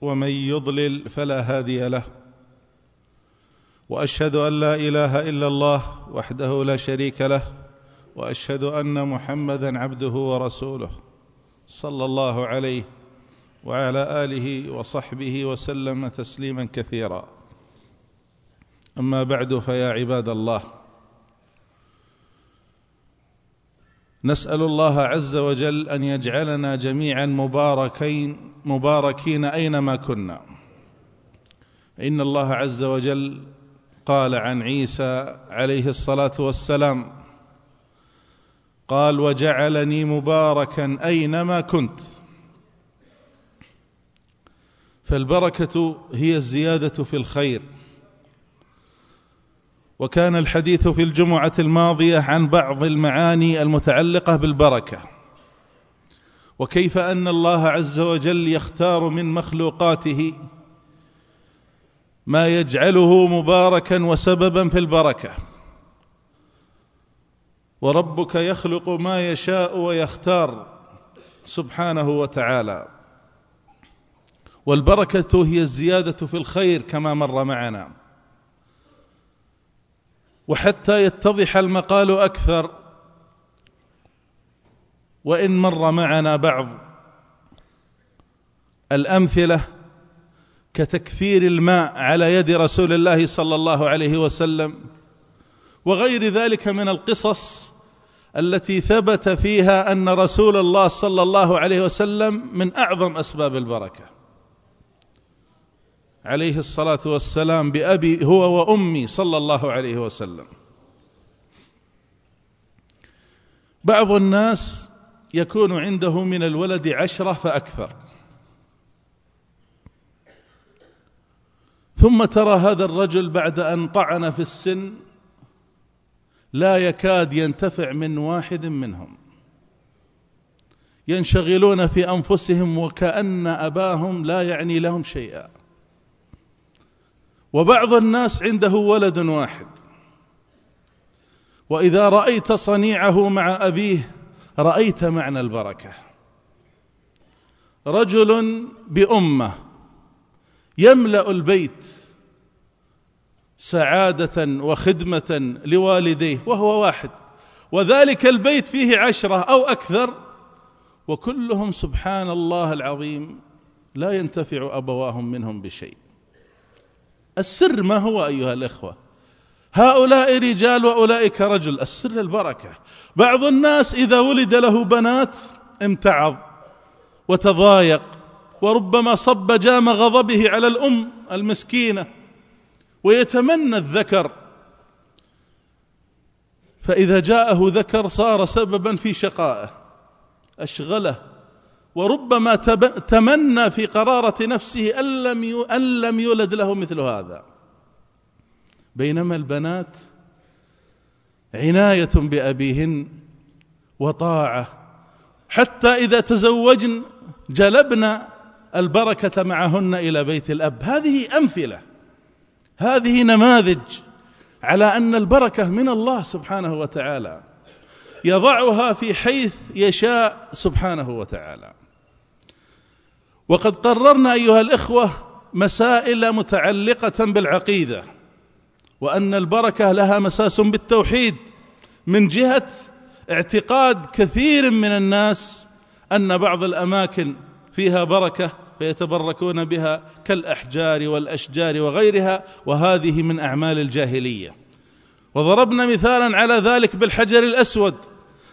ومن يضلل فلا هادي له. وأشهد أن لا إله إلا الله وحده لا شريك له وأشهد أن محمدا عبده ورسوله صلى الله عليه وعلى آله وصحبه وسلم تسليما كثيرا. أما بعد فيا عباد الله نسأل الله عز وجل أن يجعلنا جميعا مباركين مباركين أينما كنا. إن الله عز وجل قال عن عيسى عليه الصلاة والسلام قال وجعلني مباركا أينما كنت. فالبركة هي الزيادة في الخير. وكان الحديث في الجمعة الماضية عن بعض المعاني المتعلقة بالبركة. وكيف أن الله عز وجل يختار من مخلوقاته ما يجعله مباركا وسببا في البركة. وربك يخلق ما يشاء ويختار سبحانه وتعالى. والبركة هي الزيادة في الخير كما مر معنا. وحتى يتضح المقال أكثر. وإن مر معنا بعض الأمثلة كتكثير الماء على يد رسول الله صلى الله عليه وسلم وغير ذلك من القصص التي ثبت فيها أن رسول الله صلى الله عليه وسلم من أعظم أسباب البركة. عليه الصلاة والسلام بأبي هو وأمي صلى الله عليه وسلم. بعض الناس يكون عنده من الولد عشرة فأكثر. ثم ترى هذا الرجل بعد أن طعن في السن لا يكاد ينتفع من واحد منهم. ينشغلون في أنفسهم وكأن أباهم لا يعني لهم شيئا. وبعض الناس عنده ولد واحد. وإذا رأيت صنيعه مع أبيه رأيت معنى البركة. رجل بأمة يملأ البيت سعادة وخدمة لوالديه وهو واحد. وذلك البيت فيه عشرة أو أكثر وكلهم سبحان الله العظيم لا ينتفع أبواهم منهم بشيء. السر ما هو أيها الإخوة؟ هؤلاء رجال وأولئك رجل. السر البركة. بعض الناس إذا ولد له بنات امتعض وتضايق وربما صب جام غضبه على الأم المسكينة ويتمنى الذكر. فإذا جاءه ذكر صار سببا في شقائه أشغله وربما تمنى في قرارة نفسه أن لم أن لم يولد له مثل هذا. بينما البنات عناية بأبيهن وطاعة. حتى إذا تزوجن جلبن البركة معهن إلى بيت الأب. هذه أمثلة. هذه نماذج على أن البركة من الله سبحانه وتعالى. يضعها في حيث يشاء سبحانه وتعالى. وقد قررنا أيها الإخوة مسائل متعلقة بالعقيدة وأن البركة لها مساس بالتوحيد من جهة اعتقاد كثير من الناس أن بعض الأماكن فيها بركة فيتبركون بها كالأحجار والأشجار وغيرها وهذه من أعمال الجاهلية. وضربنا مثالا على ذلك بالحجر الأسود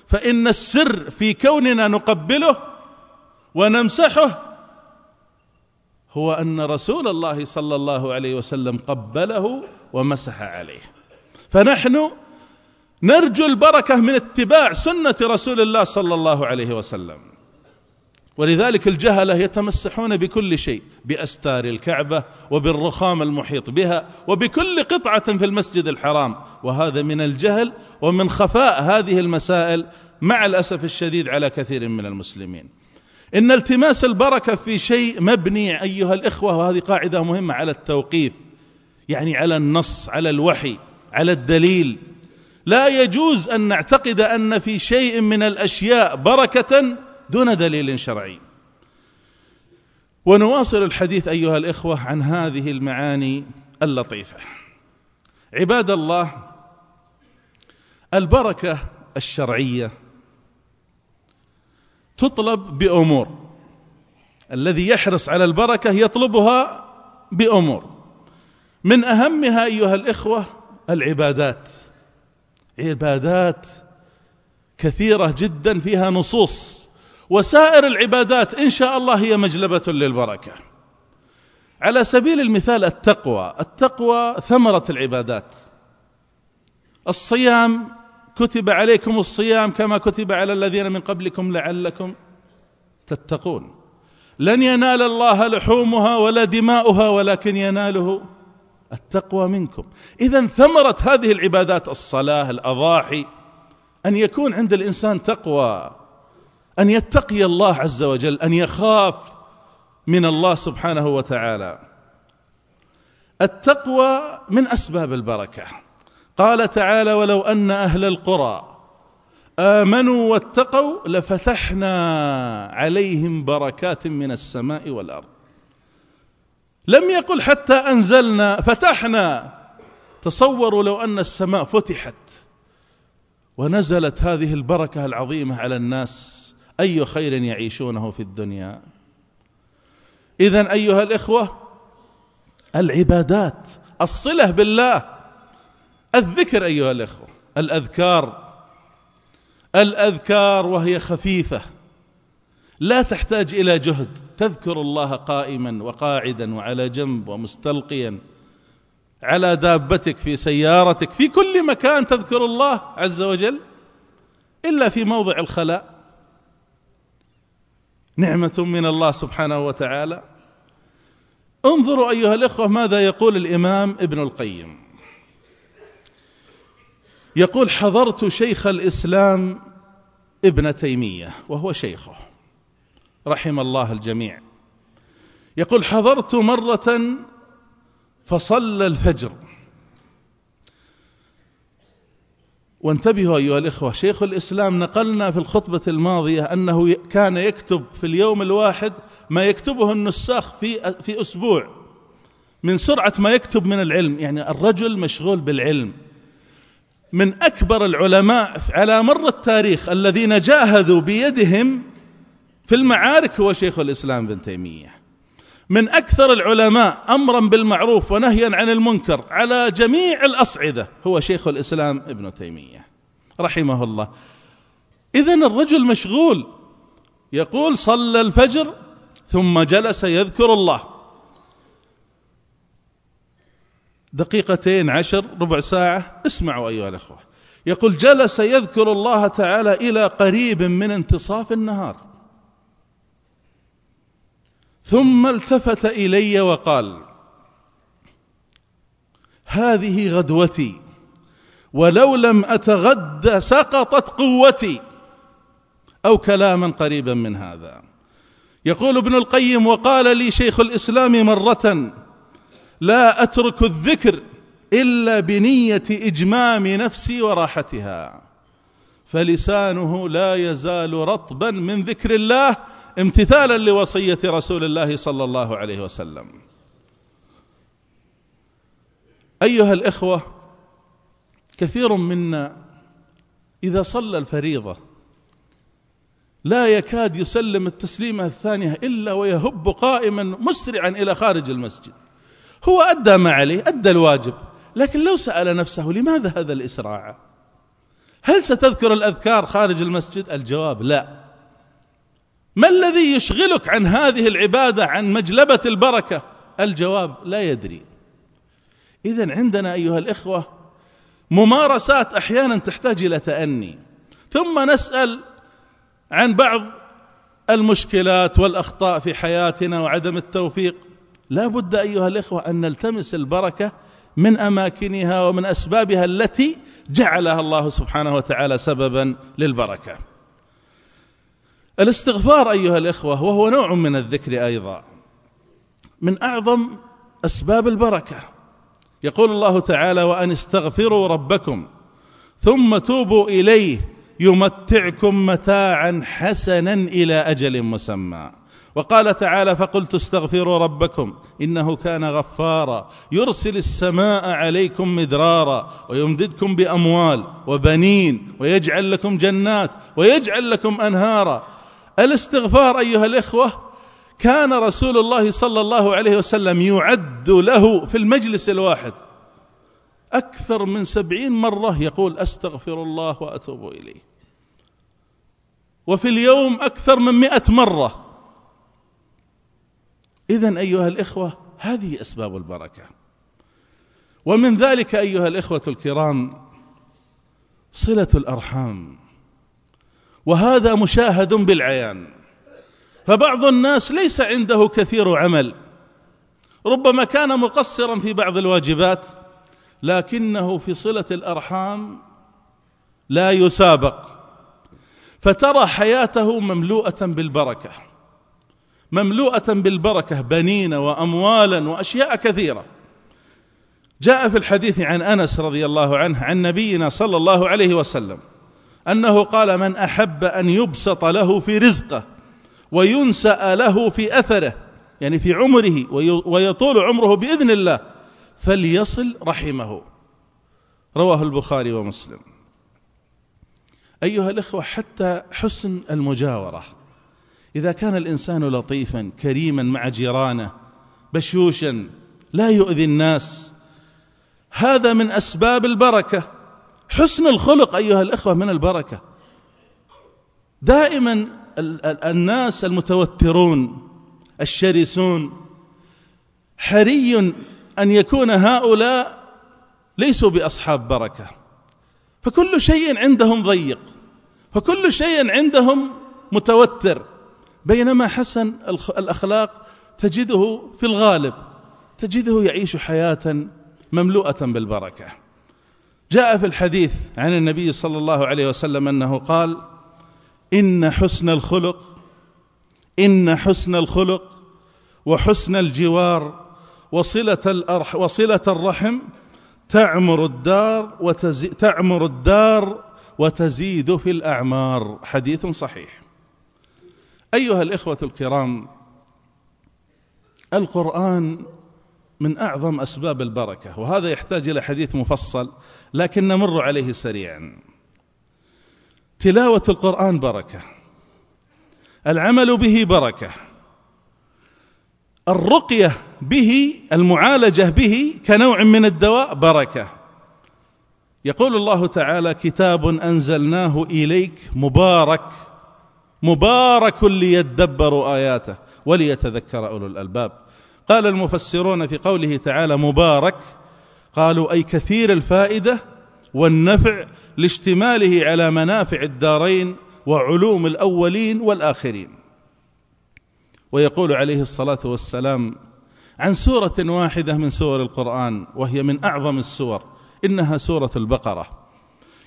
فإن السر في كوننا نقبله ونمسحه هو أن رسول الله صلى الله عليه وسلم قبله ومسح عليه. فنحن نرجو البركة من اتباع سنة رسول الله صلى الله عليه وسلم. ولذلك الجهلة يتمسحون بكل شيء بأستار الكعبة وبالرخام المحيط بها وبكل قطعة في المسجد الحرام. وهذا من الجهل ومن خفاء هذه المسائل مع الأسف الشديد على كثير من المسلمين. إن التماس البركة في شيء مبني أيها الإخوة وهذه قاعدة مهمة على التوقيف يعني على النص على الوحي على الدليل. لا يجوز أن نعتقد أن في شيء من الأشياء بركة دون دليل شرعي. ونواصل الحديث أيها الإخوة عن هذه المعاني اللطيفة. عباد الله البركة الشرعية تطلب بأمور. الذي يحرص على البركة يطلبها بأمور. من أهمها أيها الإخوة العبادات. عبادات كثيرة جدا فيها نصوص. وسائر العبادات إن شاء الله هي مجلبة للبركة. على سبيل المثال التقوى. التقوى ثمرة العبادات. الصيام كتب عليكم الصيام كما كتب على الذين من قبلكم لعلكم تتقون. لن ينال الله لحومها ولا دماؤها ولكن يناله التقوى منكم. اذا ثمرة هذه العبادات الصلاة الأضاحي أن يكون عند الإنسان تقوى أن يتقي الله عز وجل أن يخاف من الله سبحانه وتعالى. التقوى من أسباب البركة. قال تعالى ولو أن أهل القرى آمنوا واتقوا لفتحنا عليهم بركات من السماء والأرض. لم يقل حتى أنزلنا فتحنا. تصوروا لو أن السماء فتحت ونزلت هذه البركة العظيمة على الناس أي خير يعيشونه في الدنيا؟ اذا أيها الإخوة العبادات الصلة بالله الذكر أيها الأخوة الأذكار. الأذكار وهي خفيفة. لا تحتاج إلى جهد. تذكر الله قائما وقاعدا وعلى جنب ومستلقيا على دابتك في سيارتك في كل مكان تذكر الله عز وجل إلا في موضع الخلاء. نعمة من الله سبحانه وتعالى. انظروا أيها الأخوة ماذا يقول الإمام ابن القيم. يقول حضرت شيخ الإسلام ابن تيمية وهو شيخه رحم الله الجميع. يقول حضرت مرة فصلى الفجر. وانتبهوا أيها الإخوة شيخ الإسلام نقلنا في الخطبة الماضية أنه كان يكتب في اليوم الواحد ما يكتبه النساخ في في أسبوع من سرعة ما يكتب من العلم يعني الرجل مشغول بالعلم. من أكبر العلماء على مر التاريخ الذين جاهدوا بيدهم في المعارك هو شيخ الإسلام ابن تيمية. من أكثر العلماء أمرا بالمعروف ونهيا عن المنكر على جميع الأصعدة هو شيخ الإسلام ابن تيمية. رحمه الله. اذا الرجل مشغول. يقول صلى الفجر ثم جلس يذكر الله. دقيقتين عشر ربع ساعة اسمعوا أيها الأخوة. يقول جلس يذكر الله تعالى إلى قريب من انتصاف النهار. ثم التفت إلي وقال هذه غدوتي ولو لم أتغد سقطت قوتي أو كلاما قريبا من هذا. يقول ابن القيم وقال لي شيخ الإسلام مرة لا أترك الذكر إلا بنية إجمام نفسي وراحتها. فلسانه لا يزال رطبا من ذكر الله امتثالا لوصية رسول الله صلى الله عليه وسلم. أيها الإخوة كثير منا إذا صلى الفريضة لا يكاد يسلم التسليمة الثانية إلا ويهب قائما مسرعا إلى خارج المسجد. هو أدى ما عليه أدى الواجب. لكن لو سأل نفسه لماذا هذا الإسراع؟ هل ستذكر الأذكار خارج المسجد؟ الجواب لا. ما الذي يشغلك عن هذه العبادة عن مجلبة البركة؟ الجواب لا يدري. اذا عندنا أيها الإخوة ممارسات أحيانا تحتاج إلى تأني. ثم نسأل عن بعض المشكلات والأخطاء في حياتنا وعدم التوفيق. لا بد أيها الإخوة أن نلتمس البركة من أماكنها ومن أسبابها التي جعلها الله سبحانه وتعالى سببا للبركة. الاستغفار أيها الإخوة وهو نوع من الذكر أيضا. من أعظم أسباب البركة. يقول الله تعالى وأن استغفروا ربكم ثم توبوا إليه يمتعكم متاعا حسنا إلى أجل مسمى. وقال تعالى فقلت استغفروا ربكم إنه كان غفارا يرسل السماء عليكم مدرارا ويمددكم بأموال وبنين ويجعل لكم جنات ويجعل لكم أنهارا. الاستغفار أيها الإخوة كان رسول الله صلى الله عليه وسلم يعد له في المجلس الواحد أكثر من سبعين مرة يقول أستغفر الله وأتوب إليه. وفي اليوم أكثر من مئة مرة إذا أيها الإخوة هذه أسباب البركة. ومن ذلك أيها الإخوة الكرام صلة الأرحام. وهذا مشاهد بالعيان. فبعض الناس ليس عنده كثير عمل. ربما كان مقصرا في بعض الواجبات لكنه في صلة الأرحام لا يسابق. فترى حياته مملوءة بالبركة. مملوءة بالبركة بنين واموالا وأشياء كثيرة. جاء في الحديث عن أنس رضي الله عنه عن نبينا صلى الله عليه وسلم أنه قال من أحب أن يبسط له في رزقه وينسأ له في أثره يعني في عمره ويطول عمره بإذن الله فليصل رحمه. رواه البخاري ومسلم. أيها الأخوة حتى حسن المجاورة إذا كان الإنسان لطيفا كريما مع جيرانه بشوشا لا يؤذي الناس هذا من أسباب البركة. حسن الخلق أيها الإخوة من البركة. دائما الناس المتوترون الشرسون حري أن يكون هؤلاء ليسوا بأصحاب بركة. فكل شيء عندهم ضيق فكل شيء عندهم متوتر. بينما حسن الأخلاق تجده في الغالب تجده يعيش حياة مملوءة بالبركة. جاء في الحديث عن النبي صلى الله عليه وسلم أنه قال إن حسن الخلق إن حسن الخلق وحسن الجوار وصلة الأرح وصلة الرحم تعمر الدار وتزي تعمر الدار وتزيد في الأعمار. حديث صحيح. أيها الإخوة الكرام القرآن من أعظم أسباب البركة وهذا يحتاج إلى حديث مفصل لكن نمر عليه سريعا. تلاوة القرآن بركة العمل به بركة الرقية به المعالجة به كنوع من الدواء بركة. يقول الله تعالى كتاب أنزلناه إليك مبارك مبارك ليدبروا آياته وليتذكر أولو الألباب. قال المفسرون في قوله تعالى مبارك قالوا أي كثير الفائدة والنفع لاشتماله على منافع الدارين وعلوم الأولين والآخرين. ويقول عليه الصلاة والسلام عن سورة واحدة من سور القرآن وهي من أعظم السور إنها سورة البقرة.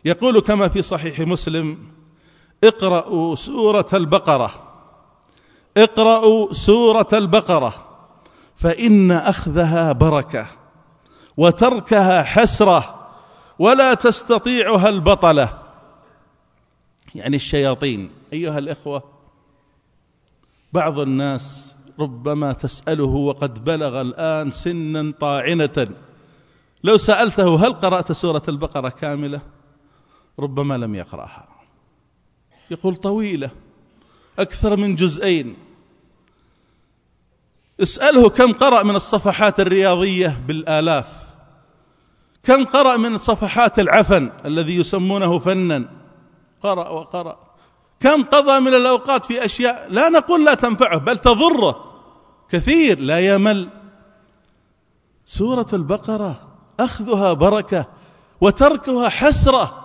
يقول كما في صحيح مسلم اقرأوا سورة البقرة. اقرأوا سورة البقرة. فإن أخذها بركة وتركها حسرة ولا تستطيعها البطلة. يعني الشياطين أيها الإخوة بعض الناس ربما تسأله وقد بلغ الآن سنا طاعنة. لو سألته هل قرأت سورة البقرة كاملة؟ ربما لم يقرأها. يقول طويلة أكثر من جزئين. اسأله كم قرأ من الصفحات الرياضية بالآلاف. كم قرأ من صفحات العفن الذي يسمونه فنا. قرأ وقرأ. كم قضى من الأوقات في أشياء لا نقول لا تنفعه بل تضره. كثير لا يمل. سورة البقرة أخذها بركة وتركها حسرة.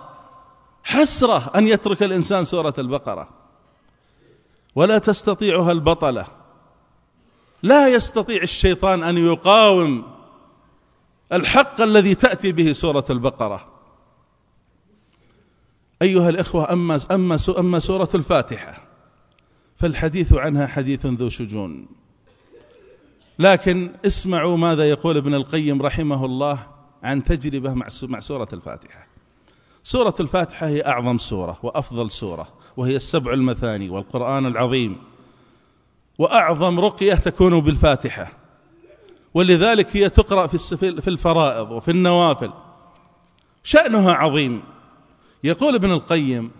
حسرة أن يترك الإنسان سورة البقرة. ولا تستطيعها البطلة. لا يستطيع الشيطان أن يقاوم الحق الذي تأتي به سورة البقرة. أيها الإخوة أما أما أما سورة الفاتحة فالحديث عنها حديث ذو شجون. لكن اسمعوا ماذا يقول ابن القيم رحمه الله عن تجربة مع سورة الفاتحة. سورة الفاتحة هي أعظم سورة وأفضل سورة وهي السبع المثاني والقرآن العظيم. وأعظم رقية تكون بالفاتحة. ولذلك هي تقرأ في الفرائض وفي النوافل. شأنها عظيم. يقول ابن القيم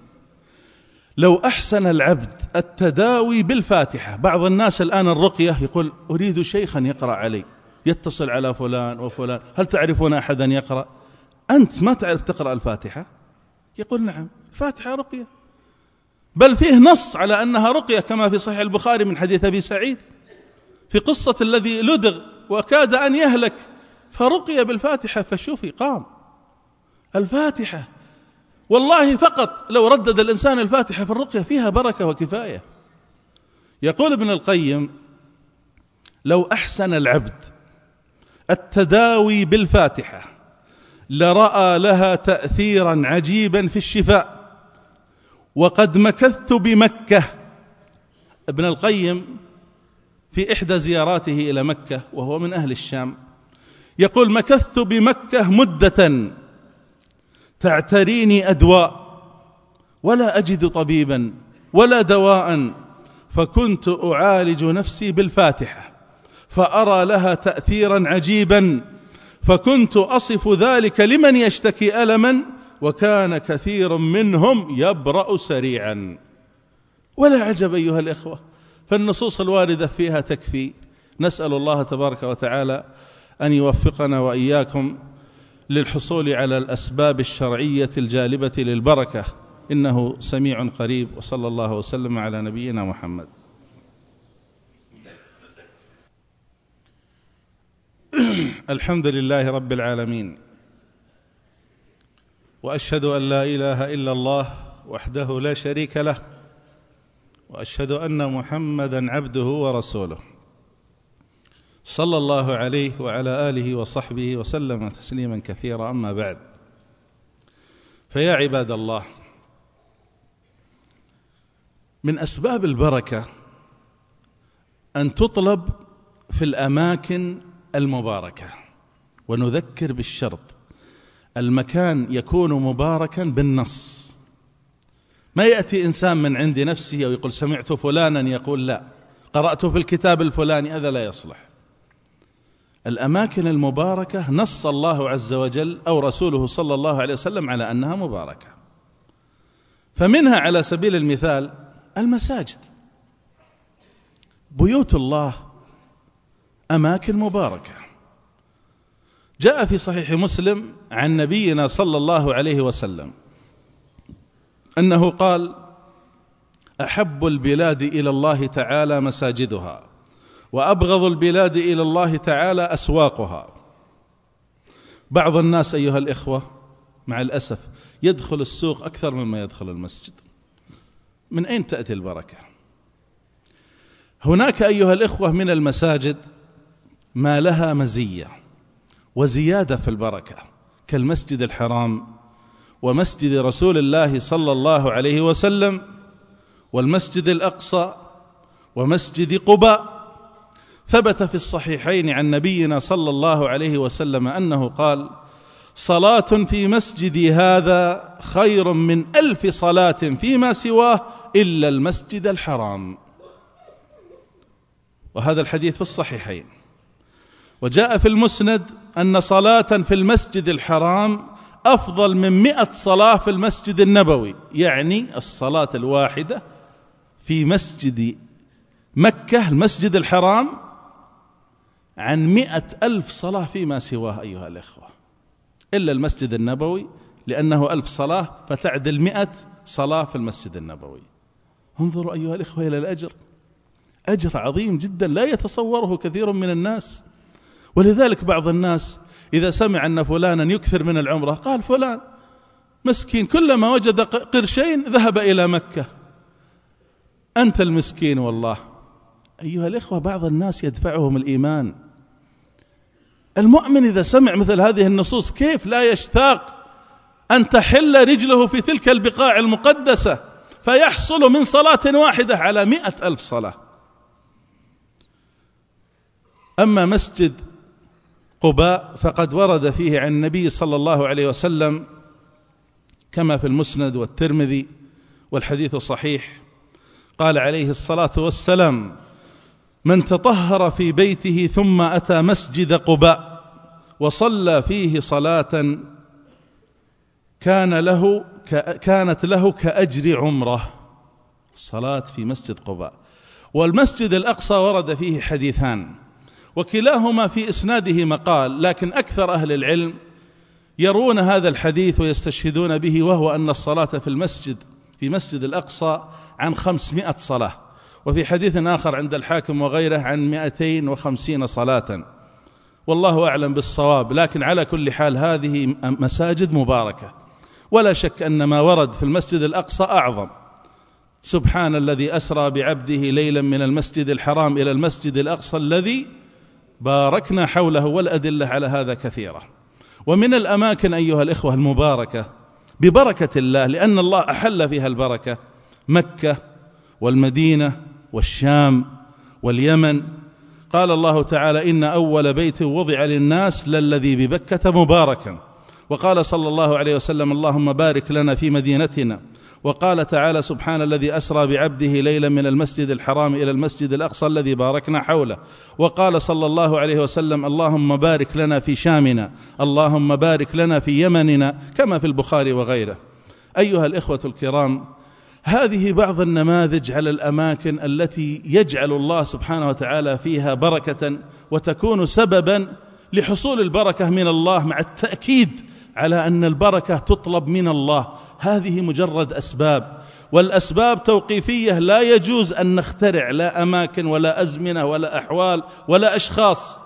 لو أحسن العبد التداوي بالفاتحة. بعض الناس الآن الرقية يقول أريد شيخا يقرأ علي يتصل على فلان وفلان هل تعرفون احدا يقرأ؟ أنت ما تعرف تقرأ الفاتحة؟ يقول نعم الفاتحه رقية. بل فيه نص على أنها رقية كما في صحيح البخاري من حديث أبي سعيد في قصة الذي لدغ وكاد أن يهلك فرقي بالفاتحة فشوفي قام الفاتحة والله فقط لو ردد الإنسان الفاتحة في الرقية فيها بركة وكفاية. يقول ابن القيم لو أحسن العبد التداوي بالفاتحة لرأى لها تاثيرا عجيبا في الشفاء. وقد مكثت بمكة. ابن القيم في إحدى زياراته إلى مكة وهو من أهل الشام يقول مكثت بمكة مدة تعتريني أدواء ولا أجد طبيبا ولا دواء فكنت أعالج نفسي بالفاتحة فأرى لها تاثيرا عجيبا فكنت أصف ذلك لمن يشتكي ألما وكان كثير منهم يبرأ سريعا. ولا عجب أيها الإخوة فالنصوص الواردة فيها تكفي. نسأل الله تبارك وتعالى أن يوفقنا وإياكم للحصول على الأسباب الشرعية الجالبة للبركة. إنه سميع قريب وصلى الله وسلم على نبينا محمد. الحمد لله رب العالمين وأشهد أن لا إله إلا الله وحده لا شريك له وأشهد أن محمدا عبده ورسوله. صلى الله عليه وعلى آله وصحبه وسلم تسليما كثيرا أما بعد. فيا عباد الله من أسباب البركة أن تطلب في الأماكن المباركة. ونذكر بالشرط المكان يكون مباركا بالنص. ما يأتي إنسان من عند نفسه أو يقول سمعت فلانا يقول لا قرأت في الكتاب الفلاني هذا لا يصلح. الأماكن المباركة نص الله عز وجل أو رسوله صلى الله عليه وسلم على أنها مباركة. فمنها على سبيل المثال المساجد. بيوت الله أماكن مباركة. جاء في صحيح مسلم عن نبينا صلى الله عليه وسلم أنه قال أحب البلاد إلى الله تعالى مساجدها وأبغض البلاد إلى الله تعالى أسواقها. بعض الناس أيها الإخوة مع الأسف يدخل السوق أكثر مما يدخل المسجد. من أين تأتي البركة؟ هناك أيها الإخوة من المساجد ما لها مزية وزيادة في البركة كالمسجد الحرام ومسجد رسول الله صلى الله عليه وسلم والمسجد الأقصى ومسجد قباء. ثبت في الصحيحين عن نبينا صلى الله عليه وسلم أنه قال صلاة في مسجدي هذا خير من ألف صلاة فيما سواه إلا المسجد الحرام. وهذا الحديث في الصحيحين. وجاء في المسند أن صلاة في المسجد الحرام أفضل من مئة صلاة في المسجد النبوي يعني الصلاة الواحدة في مسجد مكة المسجد الحرام عن مئة ألف صلاة فيما سواه أيها الإخوة. إلا المسجد النبوي لأنه ألف صلاة فتعدل مئة صلاة في المسجد النبوي. انظروا أيها الإخوة إلى الأجر. أجر عظيم جدا لا يتصوره كثير من الناس. ولذلك بعض الناس إذا سمع أن فلانا يكثر من العمرة قال فلان مسكين كلما وجد قرشين ذهب إلى مكة. أنت المسكين والله. أيها الإخوة بعض الناس يدفعهم الإيمان. المؤمن إذا سمع مثل هذه النصوص كيف لا يشتاق أن تحل رجله في تلك البقاع المقدسة فيحصل من صلاة واحدة على مئة ألف صلاة. أما مسجد قباء فقد ورد فيه عن النبي صلى الله عليه وسلم كما في المسند والترمذي والحديث صحيح قال عليه الصلاة والسلام من تطهر في بيته ثم أتى مسجد قباء وصلى فيه صلاة كان له كانت له كأجر عمرة. الصلاة في مسجد قباء. والمسجد الأقصى ورد فيه حديثان. وكلاهما في إسناده مقال لكن أكثر أهل العلم يرون هذا الحديث ويستشهدون به وهو أن الصلاة في المسجد في مسجد الأقصى عن خمسمائة صلاة وفي حديث آخر عند الحاكم وغيره عن مائتين وخمسين صلاة. والله أعلم بالصواب لكن على كل حال هذه مساجد مباركة. ولا شك أن ما ورد في المسجد الأقصى أعظم. سبحان الذي أسرى بعبده ليلا من المسجد الحرام إلى المسجد الأقصى الذي باركنا حوله والأدلة على هذا كثيرة. ومن الأماكن أيها الإخوة المباركة ببركة الله لأن الله أحل فيها البركة مكة والمدينة والشام واليمن. قال الله تعالى إن أول بيت وضع للناس للذي ببكة مباركا. وقال صلى الله عليه وسلم اللهم بارك لنا في مدينتنا وقال تعالى سبحان الذي أسرى بعبده ليلا من المسجد الحرام إلى المسجد الأقصى الذي باركنا حوله. وقال صلى الله عليه وسلم اللهم بارك لنا في شامنا اللهم بارك لنا في يمننا كما في البخاري وغيره. أيها الإخوة الكرام هذه بعض النماذج على الأماكن التي يجعل الله سبحانه وتعالى فيها بركة وتكون سببا لحصول البركة من الله مع التأكيد على أن البركة تطلب من الله. هذه مجرد أسباب والأسباب توقيفية لا يجوز أن نخترع لا أماكن ولا أزمنة ولا أحوال ولا أشخاص.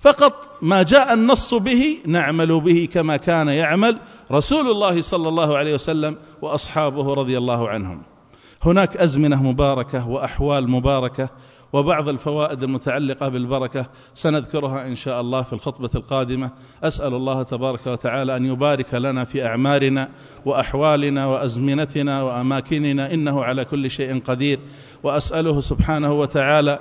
فقط ما جاء النص به نعمل به كما كان يعمل رسول الله صلى الله عليه وسلم وأصحابه رضي الله عنهم. هناك أزمنة مباركة وأحوال مباركة وبعض الفوائد المتعلقة بالبركة سنذكرها إن شاء الله في الخطبة القادمة. أسأل الله تبارك وتعالى أن يبارك لنا في أعمارنا وأحوالنا وأزمنتنا وأماكننا إنه على كل شيء قدير. وأسأله سبحانه وتعالى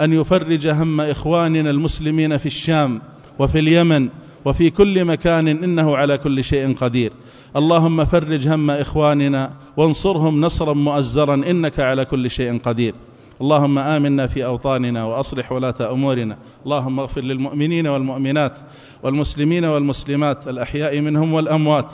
أن يفرج هم إخواننا المسلمين في الشام وفي اليمن وفي كل مكان إنه على كل شيء قدير. اللهم فرج هم إخواننا وانصرهم نصرا مؤزرا إنك على كل شيء قدير. اللهم آمنا في أوطاننا وأصلح ولاة أمورنا. اللهم اغفر للمؤمنين والمؤمنات والمسلمين والمسلمات الأحياء منهم والأموات.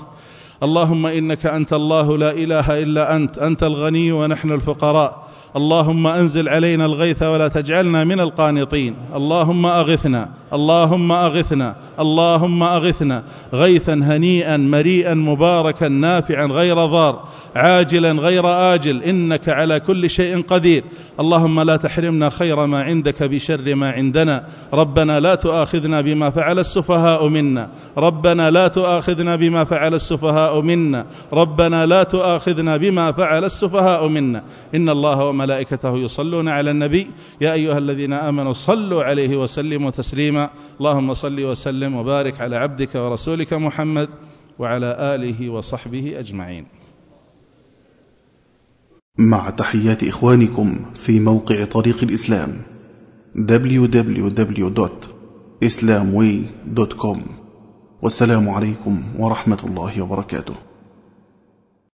اللهم إنك أنت الله لا إله إلا أنت أنت الغني ونحن الفقراء. اللهم أنزل علينا الغيث ولا تجعلنا من القانطين. اللهم أغثنا. اللهم أغثنا. اللهم أغثنا. غيثا هنيئا مريئا مباركا نافعا غير ضار. عاجلا غير آجل. إنك على كل شيء قدير. اللهم لا تحرمنا خير ما عندك بشر ما عندنا. ربنا لا تؤاخذنا بما فعل السفهاء منا. ربنا لا تؤاخذنا بما فعل السفهاء منا. ربنا لا تؤاخذنا بما فعل السفهاء منا. إن الله وملائكته يصلون على النبي. يا أيها الذين آمنوا صلوا عليه وسلموا تسليما. اللهم صل وسلم وبارك على عبدك ورسولك محمد وعلى آله وصحبه أجمعين. مع تحيات إخوانكم في موقع طريق الإسلام www.islamway.com والسلام عليكم ورحمة الله وبركاته.